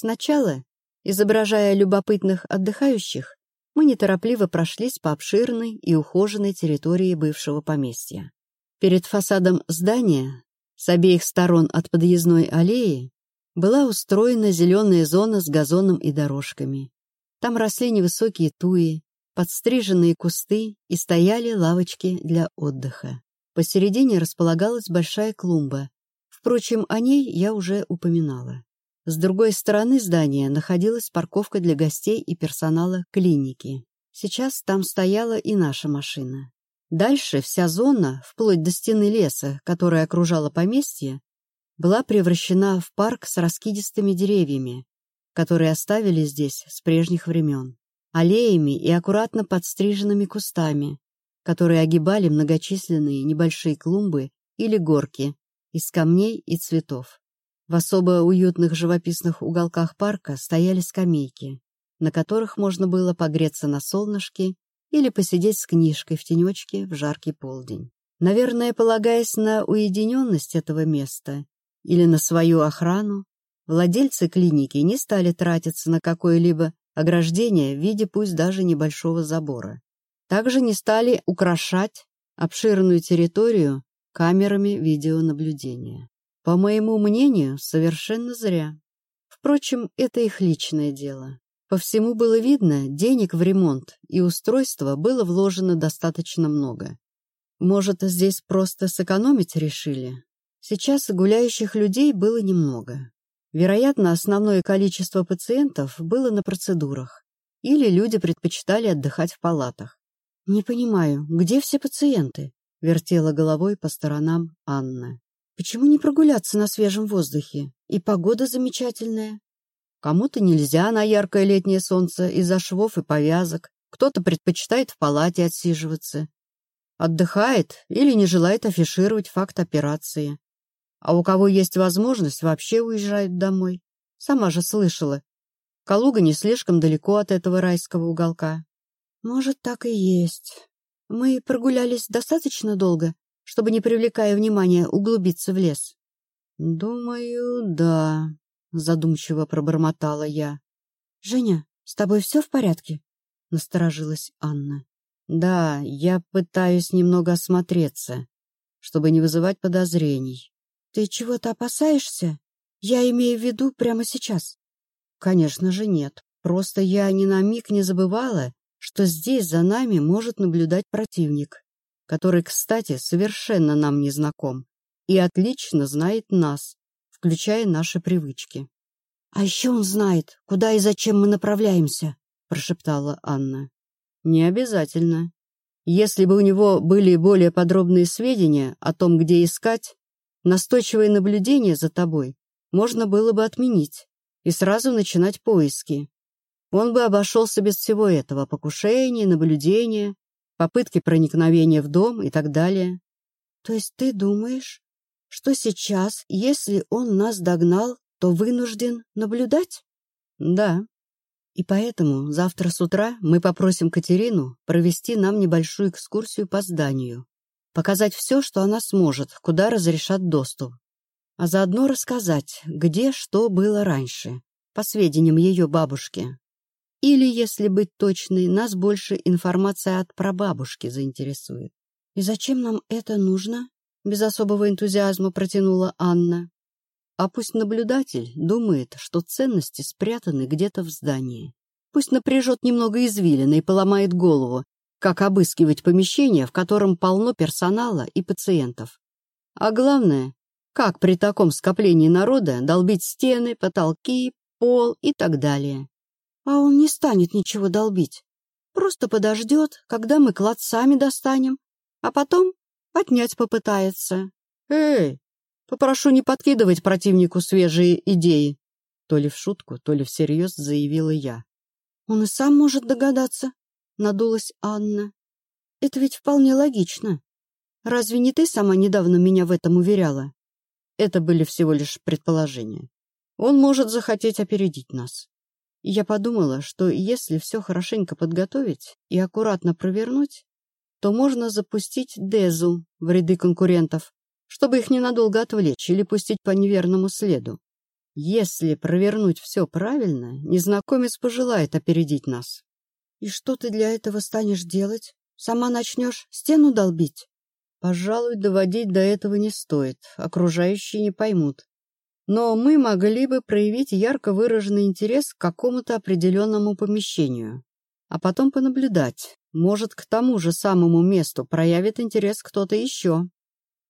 Сначала, изображая любопытных отдыхающих, мы неторопливо прошлись по обширной и ухоженной территории бывшего поместья. Перед фасадом здания, с обеих сторон от подъездной аллеи, была устроена зеленая зона с газоном и дорожками. Там росли невысокие туи, подстриженные кусты и стояли лавочки для отдыха. Посередине располагалась большая клумба. Впрочем, о ней я уже упоминала. С другой стороны здания находилась парковка для гостей и персонала клиники. Сейчас там стояла и наша машина. Дальше вся зона, вплоть до стены леса, которая окружала поместье, была превращена в парк с раскидистыми деревьями, которые оставили здесь с прежних времен, аллеями и аккуратно подстриженными кустами, которые огибали многочисленные небольшие клумбы или горки из камней и цветов. В особо уютных живописных уголках парка стояли скамейки, на которых можно было погреться на солнышке или посидеть с книжкой в тенечке в жаркий полдень. Наверное, полагаясь на уединенность этого места или на свою охрану, владельцы клиники не стали тратиться на какое-либо ограждение в виде пусть даже небольшого забора. Также не стали украшать обширную территорию камерами видеонаблюдения. По моему мнению, совершенно зря. Впрочем, это их личное дело. По всему было видно, денег в ремонт и устройство было вложено достаточно много. Может, здесь просто сэкономить решили? Сейчас гуляющих людей было немного. Вероятно, основное количество пациентов было на процедурах. Или люди предпочитали отдыхать в палатах. «Не понимаю, где все пациенты?» — вертела головой по сторонам Анна. «Почему не прогуляться на свежем воздухе? И погода замечательная». Кому-то нельзя на яркое летнее солнце из-за швов и повязок, кто-то предпочитает в палате отсиживаться. Отдыхает или не желает афишировать факт операции. А у кого есть возможность, вообще уезжают домой. Сама же слышала. Калуга не слишком далеко от этого райского уголка. Может, так и есть. Мы прогулялись достаточно долго, чтобы, не привлекая внимания, углубиться в лес? Думаю, да, задумчиво пробормотала я. Женя, с тобой все в порядке? Насторожилась Анна. Да, я пытаюсь немного осмотреться, чтобы не вызывать подозрений. Ты чего-то опасаешься? Я имею в виду прямо сейчас. Конечно же нет. Просто я ни на миг не забывала, что здесь за нами может наблюдать противник, который, кстати, совершенно нам не знаком и отлично знает нас, включая наши привычки. — А еще он знает, куда и зачем мы направляемся, — прошептала Анна. — Не обязательно. Если бы у него были более подробные сведения о том, где искать, настойчивое наблюдение за тобой можно было бы отменить и сразу начинать поиски. Он бы обошелся без всего этого — покушения, наблюдения, попытки проникновения в дом и так далее. То есть ты думаешь, что сейчас, если он нас догнал, то вынужден наблюдать? Да. И поэтому завтра с утра мы попросим Катерину провести нам небольшую экскурсию по зданию, показать все, что она сможет, куда разрешат доступ, а заодно рассказать, где что было раньше, по сведениям ее бабушки. Или, если быть точной, нас больше информация от прабабушки заинтересует. «И зачем нам это нужно?» — без особого энтузиазма протянула Анна. «А пусть наблюдатель думает, что ценности спрятаны где-то в здании. Пусть напряжет немного извилины и поломает голову, как обыскивать помещение, в котором полно персонала и пациентов. А главное, как при таком скоплении народа долбить стены, потолки, пол и так далее. А он не станет ничего долбить. Просто подождет, когда мы клад сами достанем, а потом отнять попытается. Эй, попрошу не подкидывать противнику свежие идеи. То ли в шутку, то ли всерьез заявила я. Он и сам может догадаться, надулась Анна. Это ведь вполне логично. Разве не ты сама недавно меня в этом уверяла? Это были всего лишь предположения. Он может захотеть опередить нас. Я подумала, что если все хорошенько подготовить и аккуратно провернуть, то можно запустить Дезу в ряды конкурентов, чтобы их ненадолго отвлечь или пустить по неверному следу. Если провернуть все правильно, незнакомец пожелает опередить нас. И что ты для этого станешь делать? Сама начнешь стену долбить? Пожалуй, доводить до этого не стоит, окружающие не поймут. Но мы могли бы проявить ярко выраженный интерес к какому-то определенному помещению, а потом понаблюдать. Может, к тому же самому месту проявит интерес кто-то еще.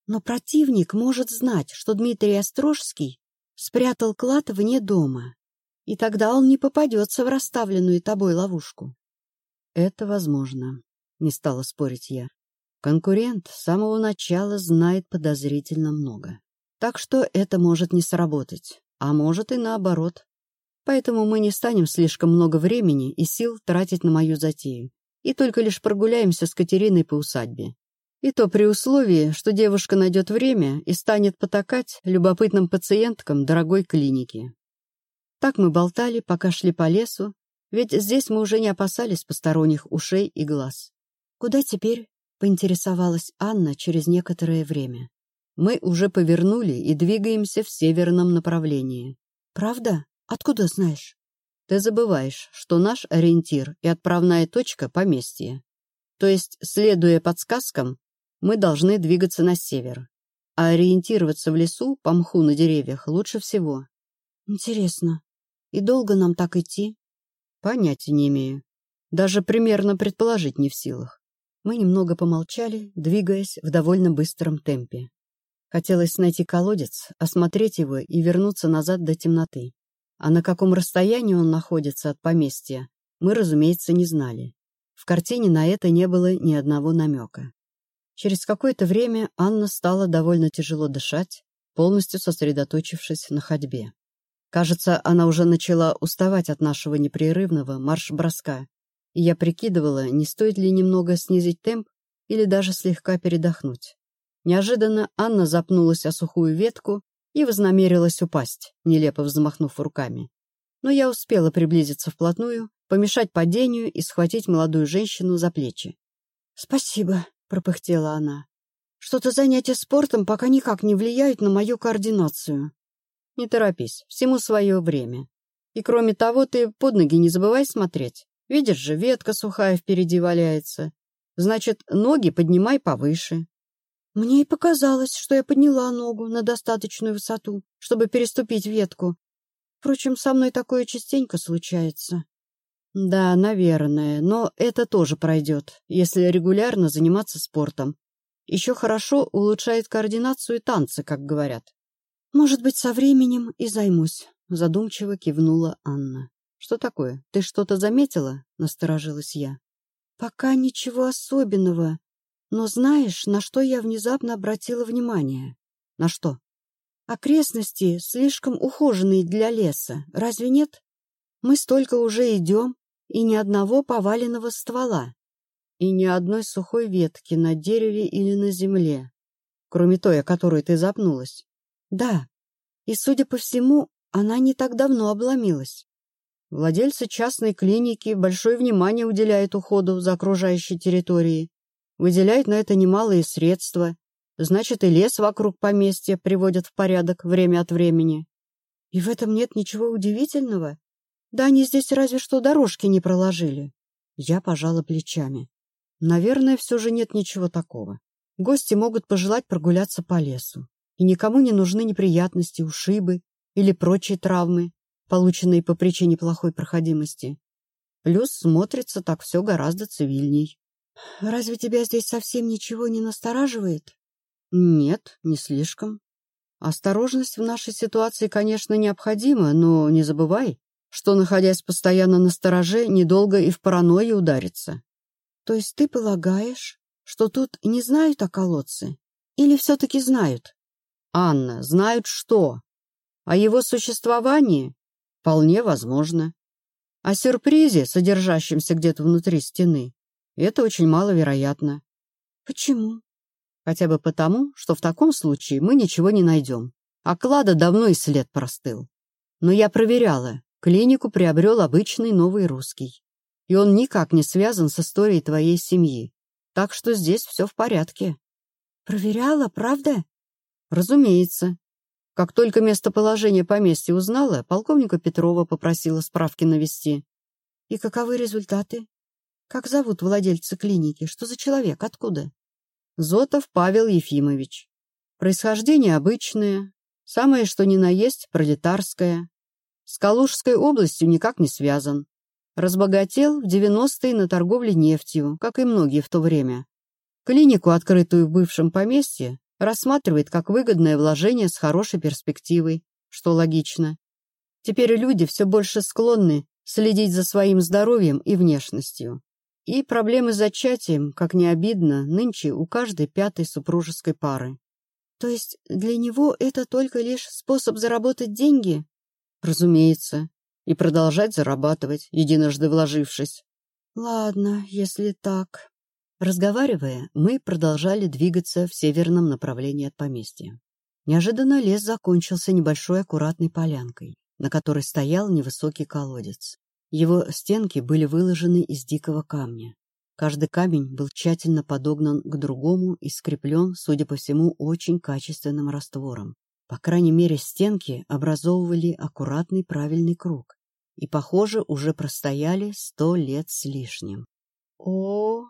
Но противник может знать, что Дмитрий Острожский спрятал клад вне дома, и тогда он не попадется в расставленную тобой ловушку. Это возможно, не стала спорить я. Конкурент с самого начала знает подозрительно много. Так что это может не сработать, а может и наоборот. Поэтому мы не станем слишком много времени и сил тратить на мою затею, и только лишь прогуляемся с Катериной по усадьбе. И то при условии, что девушка найдет время и станет потакать любопытным пациенткам дорогой клиники. Так мы болтали, пока шли по лесу, ведь здесь мы уже не опасались посторонних ушей и глаз. «Куда теперь?» — поинтересовалась Анна через некоторое время. Мы уже повернули и двигаемся в северном направлении. Правда? Откуда знаешь? Ты забываешь, что наш ориентир и отправная точка — поместье. То есть, следуя подсказкам, мы должны двигаться на север. А ориентироваться в лесу по мху на деревьях лучше всего. Интересно. И долго нам так идти? Понятия не имею. Даже примерно предположить не в силах. Мы немного помолчали, двигаясь в довольно быстром темпе. Хотелось найти колодец, осмотреть его и вернуться назад до темноты. А на каком расстоянии он находится от поместья, мы, разумеется, не знали. В картине на это не было ни одного намека. Через какое-то время Анна стала довольно тяжело дышать, полностью сосредоточившись на ходьбе. Кажется, она уже начала уставать от нашего непрерывного марш-броска, и я прикидывала, не стоит ли немного снизить темп или даже слегка передохнуть. Неожиданно Анна запнулась о сухую ветку и вознамерилась упасть, нелепо взмахнув руками. Но я успела приблизиться вплотную, помешать падению и схватить молодую женщину за плечи. «Спасибо», — пропыхтела она. «Что-то занятия спортом пока никак не влияют на мою координацию». «Не торопись, всему свое время. И кроме того, ты под ноги не забывай смотреть. Видишь же, ветка сухая впереди валяется. Значит, ноги поднимай повыше. Мне и показалось, что я подняла ногу на достаточную высоту, чтобы переступить ветку. Впрочем, со мной такое частенько случается. Да, наверное, но это тоже пройдет, если регулярно заниматься спортом. Еще хорошо улучшает координацию и танцы, как говорят. Может быть, со временем и займусь, задумчиво кивнула Анна. Что такое? Ты что-то заметила? Насторожилась я. Пока ничего особенного. Но знаешь, на что я внезапно обратила внимание? На что? Окрестности слишком ухоженные для леса, разве нет? Мы столько уже идем, и ни одного поваленного ствола. И ни одной сухой ветки на дереве или на земле, кроме той, о которой ты запнулась. Да, и, судя по всему, она не так давно обломилась. Владельцы частной клиники большое внимание уделяют уходу за окружающей территорией выделяет на это немалые средства, значит, и лес вокруг поместья приводят в порядок время от времени. И в этом нет ничего удивительного. Да они здесь разве что дорожки не проложили. Я пожала плечами. Наверное, все же нет ничего такого. Гости могут пожелать прогуляться по лесу. И никому не нужны неприятности, ушибы или прочие травмы, полученные по причине плохой проходимости. Плюс смотрится так все гораздо цивильней. Разве тебя здесь совсем ничего не настораживает? Нет, не слишком. Осторожность в нашей ситуации, конечно, необходима, но не забывай, что, находясь постоянно на стороже, недолго и в паранойи ударится. То есть ты полагаешь, что тут не знают о колодце? Или все-таки знают? Анна, знают что? О его существовании? Вполне возможно. О сюрпризе, содержащемся где-то внутри стены? Это очень маловероятно. Почему? Хотя бы потому, что в таком случае мы ничего не найдем. А клада давно и след простыл. Но я проверяла. Клинику приобрел обычный новый русский. И он никак не связан с историей твоей семьи. Так что здесь все в порядке. Проверяла, правда? Разумеется. Как только местоположение поместья узнала, полковника Петрова попросила справки навести. И каковы результаты? Как зовут владельца клиники? Что за человек? Откуда? Зотов Павел Ефимович. Происхождение обычное, самое что ни на есть пролетарское. С Калужской областью никак не связан. Разбогател в 90-е на торговле нефтью, как и многие в то время. Клинику, открытую в бывшем поместье, рассматривает как выгодное вложение с хорошей перспективой, что логично. Теперь люди все больше склонны следить за своим здоровьем и внешностью. И проблемы с зачатием, как не обидно, нынче у каждой пятой супружеской пары. То есть для него это только лишь способ заработать деньги? Разумеется и продолжать зарабатывать, единожды вложившись. Ладно, если так. Разговаривая, мы продолжали двигаться в северном направлении от поместья. Неожиданно лес закончился небольшой аккуратной полянкой, на которой стоял невысокий колодец. Его стенки были выложены из дикого камня. Каждый камень был тщательно подогнан к другому и скреплен, судя по всему, очень качественным раствором. По крайней мере, стенки образовывали аккуратный правильный круг, и, похоже, уже простояли сто лет с лишним. О,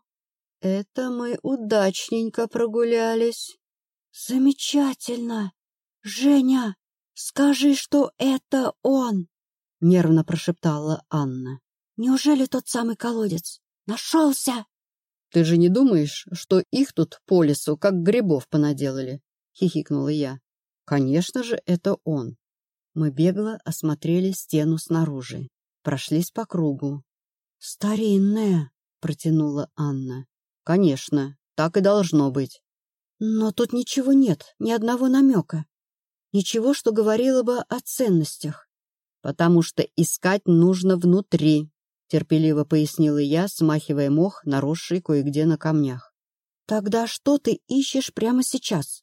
это мы удачненько прогулялись. Замечательно! Женя, скажи, что это он! Нервно прошептала Анна. Неужели тот самый колодец? Нашелся! Ты же не думаешь, что их тут по лесу, как грибов, понаделали? Хихикнула я. Конечно же, это он. Мы бегло осмотрели стену снаружи, прошлись по кругу. «Старинная», — протянула Анна. «Конечно, так и должно быть». «Но тут ничего нет, ни одного намека. Ничего, что говорило бы о ценностях». «Потому что искать нужно внутри», — терпеливо пояснила я, смахивая мох, наросший кое-где на камнях. «Тогда что ты ищешь прямо сейчас?»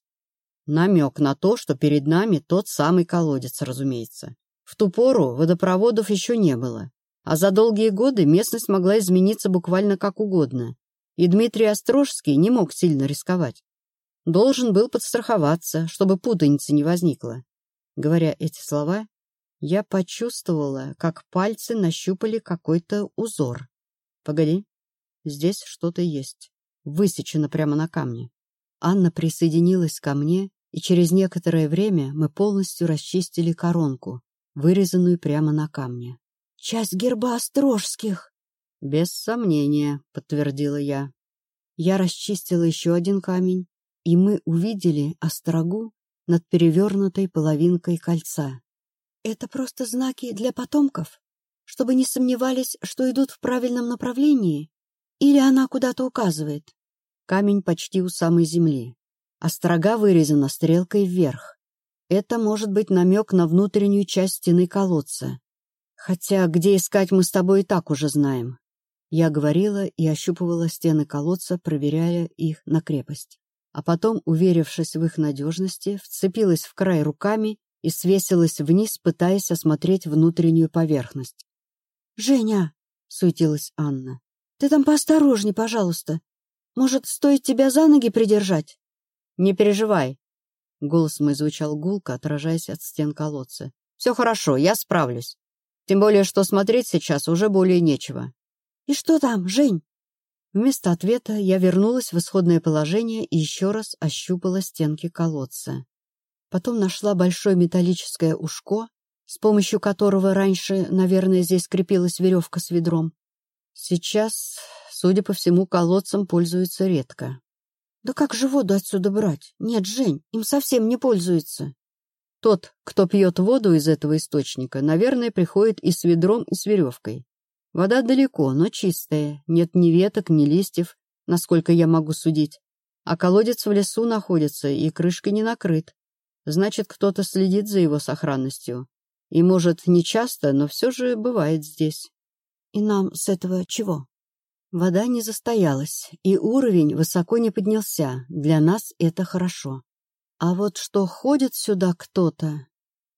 Намек на то, что перед нами тот самый колодец, разумеется. В ту пору водопроводов еще не было, а за долгие годы местность могла измениться буквально как угодно, и Дмитрий Острожский не мог сильно рисковать. Должен был подстраховаться, чтобы путаницы не возникло. Говоря эти слова, я почувствовала, как пальцы нащупали какой-то узор. Погоди, здесь что-то есть. Высечено прямо на камне. Анна присоединилась ко мне и через некоторое время мы полностью расчистили коронку, вырезанную прямо на камне. «Часть герба Острожских!» «Без сомнения», — подтвердила я. Я расчистила еще один камень, и мы увидели острогу над перевернутой половинкой кольца. «Это просто знаки для потомков, чтобы не сомневались, что идут в правильном направлении, или она куда-то указывает?» Камень почти у самой земли. Острога вырезана стрелкой вверх. Это может быть намек на внутреннюю часть стены колодца. Хотя где искать мы с тобой и так уже знаем. Я говорила и ощупывала стены колодца, проверяя их на крепость. А потом, уверившись в их надежности, вцепилась в край руками и свесилась вниз, пытаясь осмотреть внутреннюю поверхность. «Женя!» — суетилась Анна. «Ты там поосторожней, пожалуйста. Может, стоит тебя за ноги придержать?» «Не переживай!» Голос мой звучал гулко, отражаясь от стен колодца. «Все хорошо, я справлюсь. Тем более, что смотреть сейчас уже более нечего». «И что там, Жень?» Вместо ответа я вернулась в исходное положение и еще раз ощупала стенки колодца. Потом нашла большое металлическое ушко, с помощью которого раньше, наверное, здесь крепилась веревка с ведром. Сейчас, судя по всему, колодцем пользуются редко. Да как же воду отсюда брать? Нет, Жень, им совсем не пользуется. Тот, кто пьет воду из этого источника, наверное, приходит и с ведром, и с веревкой. Вода далеко, но чистая, нет ни веток, ни листьев, насколько я могу судить. А колодец в лесу находится, и крышкой не накрыт. Значит, кто-то следит за его сохранностью. И, может, не часто, но все же бывает здесь. И нам с этого чего? Вода не застоялась, и уровень высоко не поднялся. Для нас это хорошо. А вот что ходит сюда кто-то...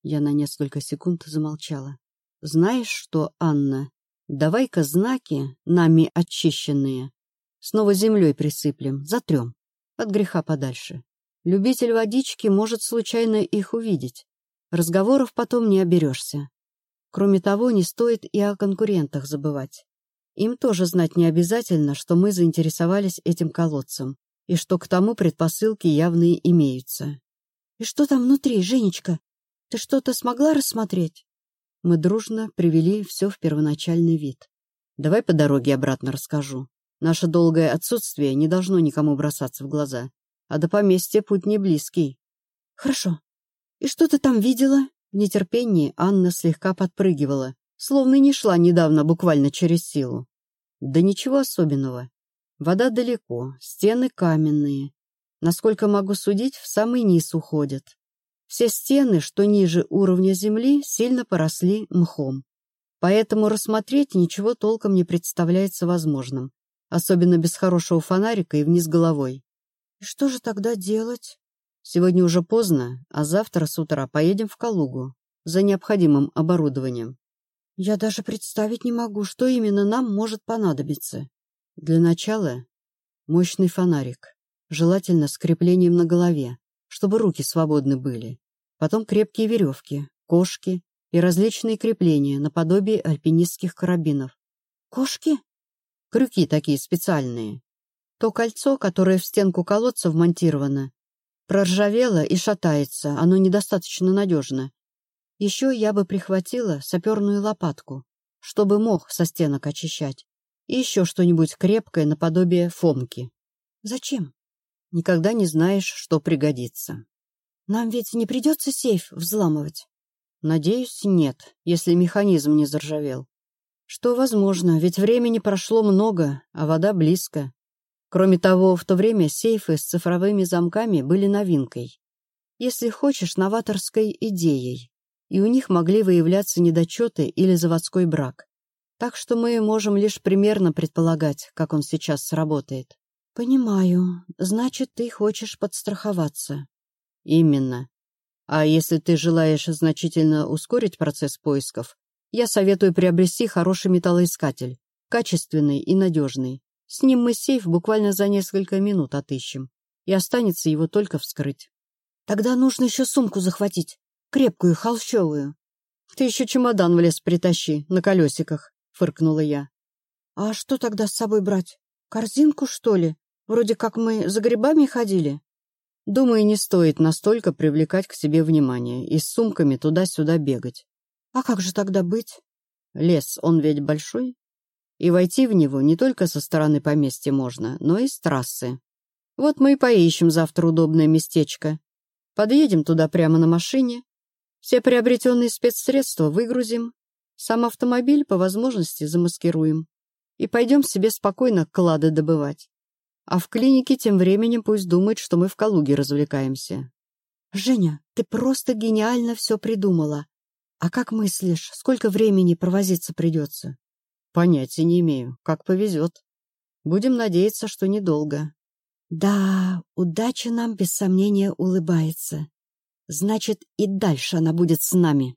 Я на несколько секунд замолчала. Знаешь что, Анна, давай-ка знаки, нами очищенные, снова землей присыплем, затрем, от греха подальше. Любитель водички может случайно их увидеть. Разговоров потом не оберешься. Кроме того, не стоит и о конкурентах забывать. Им тоже знать не обязательно, что мы заинтересовались этим колодцем, и что к тому предпосылки явные имеются. «И что там внутри, Женечка? Ты что-то смогла рассмотреть?» Мы дружно привели все в первоначальный вид. «Давай по дороге обратно расскажу. Наше долгое отсутствие не должно никому бросаться в глаза, а до поместья путь не близкий». «Хорошо. И что ты там видела?» В нетерпении Анна слегка подпрыгивала, словно не шла недавно буквально через силу. Да ничего особенного. Вода далеко, стены каменные. Насколько могу судить, в самый низ уходят. Все стены, что ниже уровня земли, сильно поросли мхом. Поэтому рассмотреть ничего толком не представляется возможным, особенно без хорошего фонарика и вниз головой. И что же тогда делать? Сегодня уже поздно, а завтра с утра поедем в Калугу за необходимым оборудованием. Я даже представить не могу, что именно нам может понадобиться. Для начала мощный фонарик, желательно с креплением на голове, чтобы руки свободны были. Потом крепкие веревки, кошки и различные крепления наподобие альпинистских карабинов. Кошки? Крюки такие специальные. То кольцо, которое в стенку колодца вмонтировано, Проржавело и шатается, оно недостаточно надежно. Еще я бы прихватила саперную лопатку, чтобы мох со стенок очищать. И еще что-нибудь крепкое наподобие фомки. Зачем? Никогда не знаешь, что пригодится. Нам ведь не придется сейф взламывать? Надеюсь, нет, если механизм не заржавел. Что возможно, ведь времени прошло много, а вода близко. Кроме того, в то время сейфы с цифровыми замками были новинкой. Если хочешь, новаторской идеей. И у них могли выявляться недочеты или заводской брак. Так что мы можем лишь примерно предполагать, как он сейчас сработает. «Понимаю. Значит, ты хочешь подстраховаться». «Именно. А если ты желаешь значительно ускорить процесс поисков, я советую приобрести хороший металлоискатель, качественный и надежный. С ним мы сейф буквально за несколько минут отыщем, и останется его только вскрыть. Тогда нужно еще сумку захватить, крепкую, холщовую. Ты еще чемодан в лес притащи, на колесиках, фыркнула я. А что тогда с собой брать? Корзинку, что ли? Вроде как мы за грибами ходили. Думаю, не стоит настолько привлекать к себе внимание и с сумками туда-сюда бегать. А как же тогда быть? Лес, он ведь большой, и войти в него не только со стороны поместья можно, но и с трассы. Вот мы и поищем завтра удобное местечко. Подъедем туда прямо на машине, все приобретенные спецсредства выгрузим, сам автомобиль по возможности замаскируем и пойдем себе спокойно клады добывать. А в клинике тем временем пусть думает, что мы в Калуге развлекаемся. «Женя, ты просто гениально все придумала. А как мыслишь, сколько времени провозиться придется?» Понятия не имею. Как повезет. Будем надеяться, что недолго. Да, удача нам без сомнения улыбается. Значит, и дальше она будет с нами.